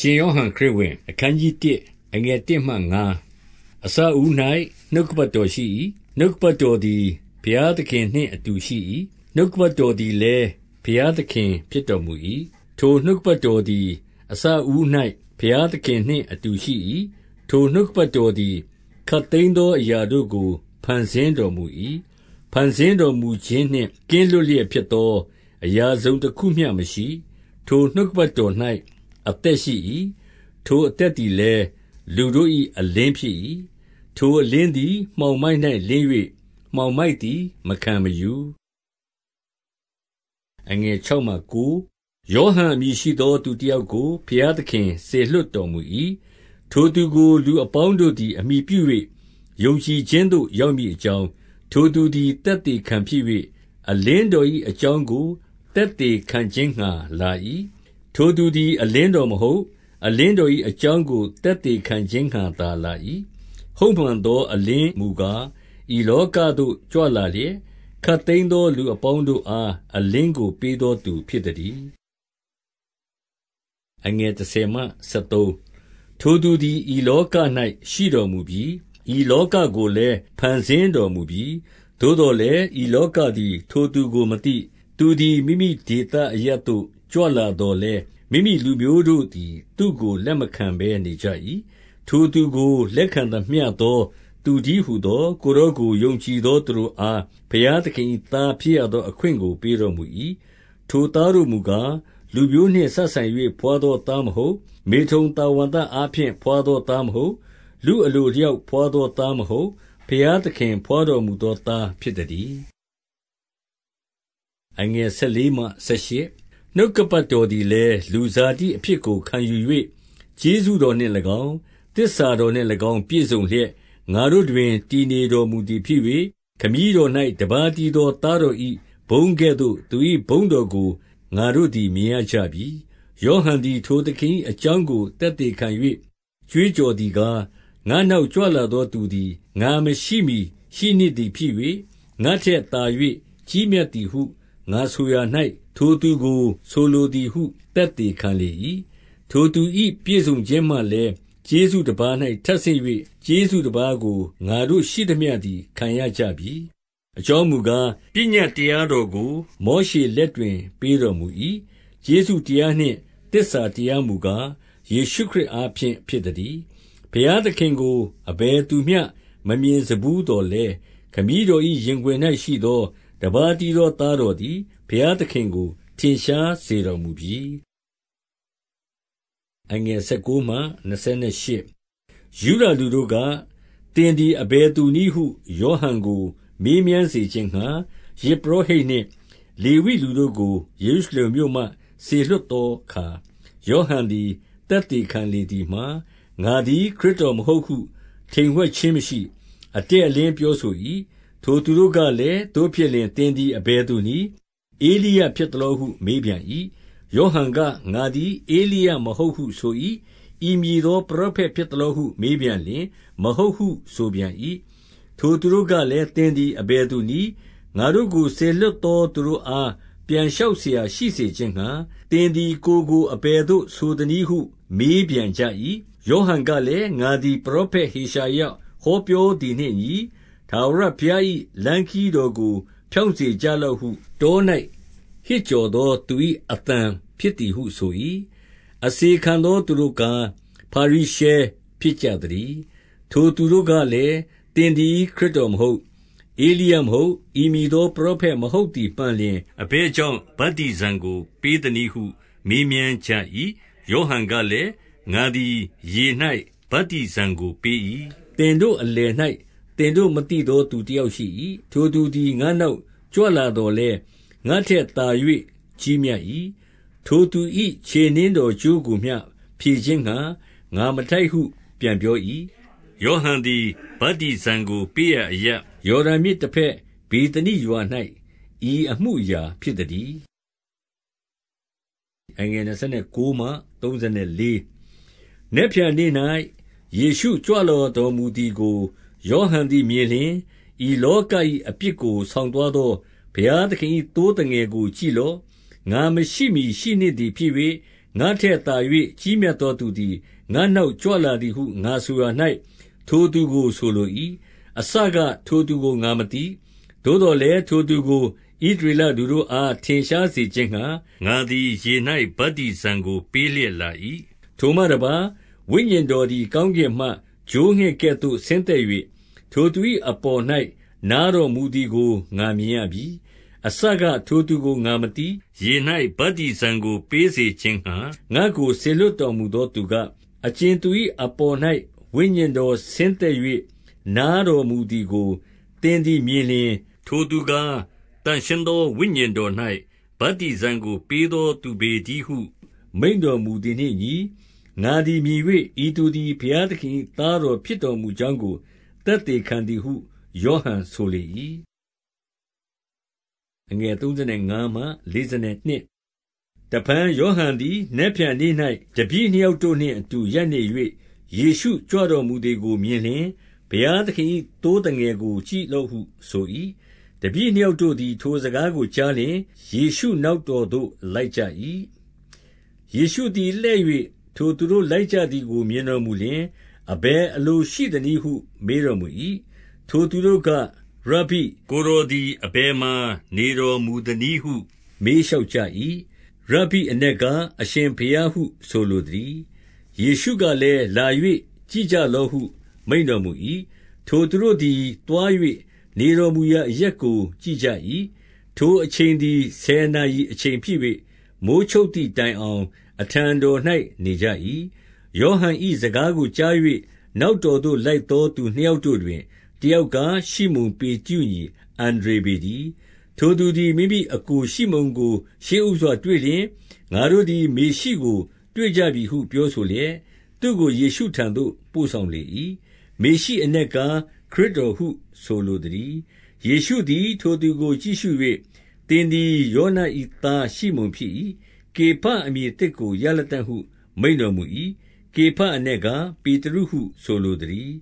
ရှင်ယောဟန်ခရစ်ဝင် အခန်းကြီး1အငယ်1မှ5အစအဦး၌နှုတ်ကပတ်တော်ရှိ၏နှုတ်ကပတ်တော်သည်ဘုရားသခင်နှင့်အတူရှိ၏နှုတ်ကပတ်တော်သည်လည်းဘုရားသခင်ဖြစ်တော်မူ၏ထိုနှုတ်ကပတ်တော်သည်အစအဦး၌ဘုရားသခင်နှင့်အတူရှိ၏ထိုနှုတ်ကပတ်တော်သည်ခတ်သိမ်းသောအရာတို့ကိုဖန်ဆင်းတော်မူ၏ဖန်ဆင်းတော်မူခြင်းနှင့်ကင်းလွတ်လျက်ဖြစ်သောအရာစုံတစ်ခုမျှမရှိ ထိုနှုတ်ကပတ်တော်၌ အသက်ရှိ၏။ထိုအသက်သည်လည်း လူတို့၏အလင်းဖြစ်၏။ထိုအလင်းသည် မှောင်မိုက်၌လင်း၍မှောင်မိုက်သည် မခံမယူ။ယောဟန်အမည်ရှိသော သူတယောက်ကို ဘုရားသခင်စေလွှတ်တော်မူ၏။ထိုသူကို လူအပေါင်းတို့သည် အမှီပြု၍ယုံကြည်ခြင်းသို့ ရောက်မည်အကြောင်း၊ထိုသူသည် သက်သေခံဖြစ်၍အလင်းတော်၏အကြောင်းကို သက်သေခံခြင်းငှါ လာ၏ ထိုသူသည် အလင်းတော်မဟုတ်။အလင်းတော်၏အကြောင်းကို သက်သေခံခြင်းငှါသာလာ၏။ဟုတ်မှန်သောအလင်းမူကား၊ဤလောကသို့ ကြွလာလျက်၊ခပ်သိမ်းသောလူအပေါင်းတို့အား အလင်းကို ပေးသောသူဖြစ်သတည်း။ထိုသူသည် ဤလောက၌ရှိတော်မူပြီ။ဤလောကကိုလည်း ဖန်ဆင်းတော်မူပြီ။သို့သော်လည်း ဤလောကသည် ထိုသူကိုမသိ။သူသည် မိမိဒေသအရပ်သို့ ကြွလာသော်လည်း၊မိမိလူမျိုးတို့သည် သူ့ကို လက်မခံဘဲနေကြ၏။ထိုသူကို လက်ခံသမျှသော သူတည်းဟူသော၊ကိုယ်တော်ကို ယုံကြည်သောသူတို့အား ဘုရားသခင်၏သားဖြစ်ရသော အခွင့်ကို ပေးတော်မူ၏။ထိုသားတို့မူကား၊လူမျိုးနှင့် စပ်ဆိုင်၍ဘွားသောသားမဟုတ်။မေထုန်တာဝံသအားဖြင့် ဘွားသောသားမဟုတ်။လူအလိုအလျောက် ဘွားသောသားမဟုတ်။ဘုရားသခင် ဘွားတော်မူသောသား ဖြစ်သတည်း။ နှုတ်ကပတ်တော်သည်လည်း လူဇာတိအဖြစ်ကို ခံယူ၍ကျေးဇူးတော်နှင့်၎င်း၊သစ္စာတော်နှင့်၎င်း ပြည့်စုံလျက်၊ငါတို့တွင် တည်နေတော်မူသည်ဖြစ်၍၊ခမည်းတော်၌တပါးတည်းသော သားတော်၏ဘုန်းကဲ့သို့ သူ၏ဘုန်းတော်ကို ငါတို့သည် မြင်ရကြပြီ။ယောဟန်သည် ထိုသခင်၏အကြောင်းကို သက်သေခံ၍ကြွေးကြော်သည်ကား၊ငါ့နောက်ကြွလာသောသူသည် ငါမရှိမှီရှိနှင့်သည်ဖြစ်၍၊ငါ့ထက်သာ၍ကြီးမြတ်သည်ဟု ငါဆိုရာ၌ ထိုသူကိုဆိုလိုသည်ဟု သက်သေခံလေ၏။ထိုသူ၏ပြည့်စုံခြင်းမှလည်း ကျေးဇူးတပါး၌ထပ်ဆင့်၍ကျေးဇူးတပါးကို ငါတို့ရှိသမျှသည် ခံရကြပြီ။အကြောင်းမူကား၊ပညတ်တရားတော်ကို မောရှေလက်တွင် ပေးတော်မူ၏။ကျေးဇူးတရားနှင့် သစ္စာတရားမူကား၊ယေရှုခရစ်အားဖြင့် ဖြစ်သတည်း။ဘုရားသခင်ကို အဘယ်သူမျှ မမြင်စဖူးသော်လည်း၊ခမည်းတော်၏ရင်ခွင်၌ရှိသော တပါးတည်းသောသားတော်သည် ဘုရားသခင်ကို ထင်ရှားစေတော်မူပြီ။19 ယုဒလူတို့က၊သင်သည် အဘယ်သူနည်းဟု ယောဟန်ကို မေးမြန်းစေခြင်းငှါ၊ယဇ်ပုရောဟိတ်နှင့် လေဝိလူတို့ကို ယေရုရှလင်မြို့မှ စေလွှတ်သောအခါ၊ယောဟန်သည် သက်သေခံလေသည်မှာ၊ငါသည် ခရစ်တော်မဟုတ်ဟု ထိမ်ဝှက်ခြင်းမရှိ၊အတည့်အလင်း ပြောဆို၏။ ထိုသူတို့ကလည်း၊သို့ဖြစ်လျှင် သင်သည် အဘယ်သူနည်း ဧလိယဖြစ်သလောဟု မေးပြန်၏။ယောဟန်က၊ငါသည် ဧလိယမဟုတ်ဟုဆို၏။ဤမည်သော ပရောဖက်ဖြစ်သလောဟု မေးပြန်လျှင် မဟုတ်ဟု ဆိုပြန်၏။ထိုသူတို့ကလည်း၊သင်သည် အဘယ်သူနည်း။ငါတို့ကို စေလွှတ်သောသူတို့အား ပြန်လျှောက်စရာ ရှိစေခြင်းငှါ၊သင်သည် ကိုယ်ကို အဘယ်သို့ ဆိုသနည်းဟု မေးပြန်ကြ၏။ယောဟန်ကလည်း၊ငါသည် ပရောဖက်ဟေရှာယ ဟောပြောသည်နှင့်အညီ၊ ထာဝရဘုရား၏လမ်းခရီးတော်ကို ဖြောင့်စေကြလော့ဟု တော၌ဟစ်ကြော်သော သူ၏အသံဖြစ်သည်ဟုဆို၏။အစေခံသောသူတို့ကား ဖာရိရှဲဖြစ်ကြသတည်း။ထိုသူတို့ကလည်း၊သင်သည် ခရစ်တော်မဟုတ်၊ဧလိယမဟုတ်၊ဤမည်သော ပရောဖက်မဟုတ်သည်မှန်လျှင် အဘယ်ကြောင့် ဗတ္တိဇံကို ပေးသနည်းဟု မေးမြန်းကြ၏။ယောဟန်ကလည်း၊ငါသည် ရေ၌ဗတ္တိဇံကိုပေး၏။သင်တို့အလယ်၌ သင်တို့မသိသောသူတယောက်ရှိ၏။ထိုသူသည်ငါ့နောက်ကြွလာသော်လည်းငါ့ထက်သာ၍ကြီးမြတ်၏။ထိုသူ၏ခြေနင်းတော်ကြိုးကိုမျှဖြည်ခြင်းငှါငါမထိုက်ဟု ပြန်ပြော၏။ယောဟန်သည်ဗတ္တိဇံကိုပေးရာအရပ်၊ယော်ဒန်မြစ်တဘက်ဗေသနိရွာ၌ဤအမှုအရာဖြစ်သတည်း။နက်ဖြန်နေ့၌ယေရှုကြွလာတော်မူသည်ကို ယောဟန်သည်မြင်လျှင်၊ဤလောက၏အပြစ်ကို ဆောင်သွားသော ဘုရားသခင်၏သိုးသငယ်ကို ကြည့်လော့။ငါမရှိမှီရှိနှင့်သည်ဖြစ်၍၊ငငါ့ထက်သာ၍ကြီးမြတ်သောသူသည် ငါ့နောက်ကြွလာသည်ဟု ငါဆိုရာ၌ထိုသူကို ဆိုလို၏။အစကထိုသူကို ငါမသိ။သို့သော်လည်း ထိုသူကို ဣသရေလလူတို့အား ထင်ရှားစေခြင်းငှါ ငါသည် ရေ၌ဗတ္တိဇံကို ပေးလျက်လာ၏။ထိုမှတပါး၊ဝိညာဉ်တော်သည် ကောင်းကင်မှ ချိုးငှက်ကဲ့သို့ ဆင်းသက်၍၊ထိုသူ၏အပေါ်၌နားတော်မူသည်ကို ငါမြင်ရပြီ။အစက ထိုသူကို ငါမသိ။ရေ၌ဗတ္တိဇံကို ပေးစေခြင်းငှါ ငါ့ကို စေလွှတ်တော်မူသောသူက၊အကြင်သူ၏အပေါ်၌ဝိညာဉ်တော်ဆင်းသက်၍နားတော်မူသည်ကို သင်သည်မြင်လျှင်၊ထိုသူကား သန့်ရှင်းသော ဝိညာဉ်တော်၌ဗတ္တိဇံကို ပေးသောသူပေတည်းဟု မိန့်တော်မူသည်နှင့်အညီ၊ ငါသည်မြင်၍၊ဤသူသည် ဘုရားသခင်၏သားတော်ဖြစ်တော်မူကြောင်းကို သက်သေခံသည်ဟု ယောဟန်ဆိုလေ၏။တဖန်ယောဟန်သည် နက်ဖြန်နေ့၌တပည့်နှစ်ယောက်တို့နှင့်အတူ ရပ်နေ၍၊ယေရှုကြွတော်မူသည်ကို မြင်လျှင်၊ဘုရားသခင်၏သိုးသငယ်ကို ကြည့်လော့ဟုဆို၏။တပည့်နှစ်ယောက်တို့သည် ထိုစကားကိုကြားလျှင်၊ယေရှုနောက်တော်သို့ လိုက်ကြ၏။ယေရှုသည်လှည့်၍ ထိုသူတို့လိုက်ကြသည်ကို မြင်တော်မူလျှင်၊အဘယ်အလိုရှိသနည်းဟု မေးတော်မူ၏။ထိုသူတို့က၊ရဗ္ဗိ၊ကိုယ်တော်သည် အဘယ်မှာ နေတော်မူသနည်းဟု မေးလျှောက်ကြ၏။ရဗ္ဗိအနက်ကား၊အရှင်ဘုရားဟု ဆိုလိုသတည်း။ယေရှုကလည်း၊လာ၍ကြည့်ကြလော့ဟု မိန့်တော်မူ၏။ထိုသူတို့သည် သွား၍နေတော်မူရာအရပ်ကို ကြည့်ကြ၏။ထိုအချိန်သည် ဆယ်နာရီအချိန်ဖြစ်၍၊မိုဃ်းချုပ်သည်တိုင်အောင် အထံတော်၌နေကြ၏။ယောဟန်၏စကားကိုကြား၍နောက်တော်သို့ လိုက်သောသူနှစ်ယောက်တို့တွင် တယောက်ကား ရှိမုန်ပေတရုညီအန္ဒြေပေတည်း။ထိုသူသည် မိမိအစ်ကိုရှိမုန်ကို ရှေ့ဦးစွာတွေ့လျှင်၊ငါတို့သည် မေရှိကို တွေ့ကြပြီဟု ပြောဆိုလျက် သူ့ကိုယေရှုထံသို့ ပို့ဆောင်လေ၏။မေရှိအနက်ကား၊ခရစ်တော်ဟု ဆိုလိုသတည်း။ယေရှုသည် ထိုသူကိုကြည့်ရှု၍၊သင်သည် ယောန၏သား ရှိမုန်ဖြစ်၏။ ကေဖအမည်သစ်ကို ရလတံ့ဟု မိန့်တော်မူ၏။ကေဖအနက်ကား၊ပေတရုဟု ဆိုလိုသတည်း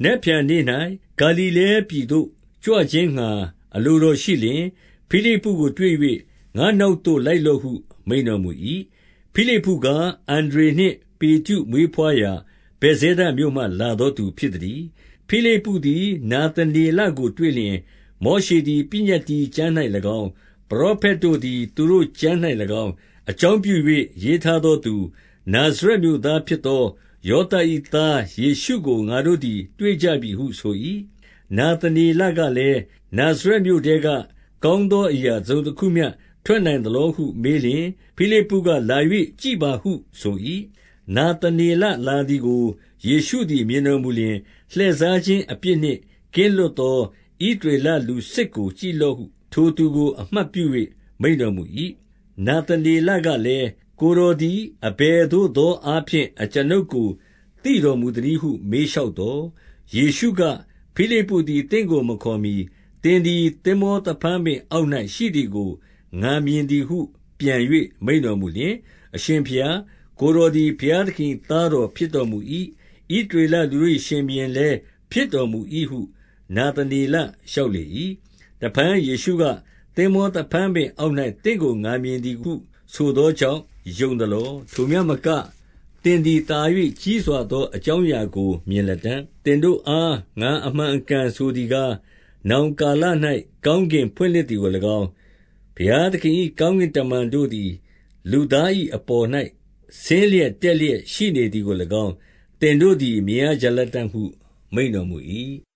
။နက်ဖြန်နေ့၌ဂါလိလဲပြည်သို့ ကြွခြင်းငှါ အလိုတော်ရှိလျှင်၊ဖိလိပ္ပုကိုတွေ့၍၊ငါ့နောက်သို့ လိုက်လော့ဟု မိန့်တော်မူ၏။ဖိလိပ္ပုကား၊အန္ဒြေနှင့် ပေတရုမွေးဘွားရာ ဗက်ဇဲဒမြို့မှ လာသောသူဖြစ်သတည်း။ဖိလိပ္ပုသည် နာသနေလကိုတွေ့လျှင်၊ မောရှေသည် ပညတ္တိကျမ်း၌၎င်း၊ပရောဖက်တို့သည် သူတို့ကျမ်း၌၎င်း အကြောင်းပြု၍ရေးထားသောသူ၊နာဇရက်မြို့သားဖြစ်သော ယောသပ်၏သားယေရှုကို ငါတို့သည် တွေ့ကြပြီဟုဆို၏။နာသနေလကလည်း၊နာဇရက်မြို့ထဲက ကောင်းသောအရာ တစုံတခုမျှ ထွက်နိုင်သလောဟု မေးလျှင်၊ဖိလိပ္ပုက၊လာ၍ကြည့်ပါဟုဆို၏။နာသနေလလာသည်ကို ယေရှုသည် မြင်တော်မူလျှင်၊လှည့်စားခြင်းအပြစ်နှင့် ကင်းလွတ်သော ဣသရေလလူစစ်ကို ကြည့်လော့ဟု ထိုသူကို အမှတ်ပြု၍မိန့်တော်မူ၏။နာသနေလကလည်း၊ကိုယ်တော်သည် အဘယ်သို့သောအားဖြင့် အကျွန်ုပ်ကို သိတော်မူသနည်းဟု မေးလျှောက်သော်၊ယေရှုက၊ဖိလိပ္ပုသည် သင့်ကိုမခေါ်မှီ သင်သည် သင်္ဘောသဖန်းပင်အောက်၌ရှိသည်ကို ငါမြင်သည်ဟု ပြန်၍မိန့်တော်မူလျှင်၊အရှင်ဘုရား၊ကိုယ်တော်သည် ဘုရားသခင်၏သားတော်ဖြစ်တော်မူ၏။ဣသရေလလူတို့၏ရှင်ဘုရင်လည်း ဖြစ်တော်မူ၏ဟု နာသနေလလျှောက်လေ၏။တဖန်ယေရှုက၊သင်္ဘောသဖန်းပင်အောက်၌သင့်ကိုငါမြင်သည်ဟုဆိုသောကြောင့်ယုံသလော။ထိုမျှမကသင်သည်သာ၍ကြီးစွာသောအကြောင်းအရာကိုမြင်လတံ့။သင်တို့အားငါအမှန်အကန်ဆိုသည်ကား၊နောင်ကာလ၌ကောင်းကင်ဖွင့်လှစ်သည်ကို၎င်း၊ဘုရားသခင်၏ကောင်းကင်တမန်တို့သည်လူသား၏အပေါ်၌ဆင်းလျက်တက်လျက်ရှိနေသည်ကို၎င်း၊သင်တို့သည်မြင်ရကြလတံ့ဟုမိန့်တော်မူ၏။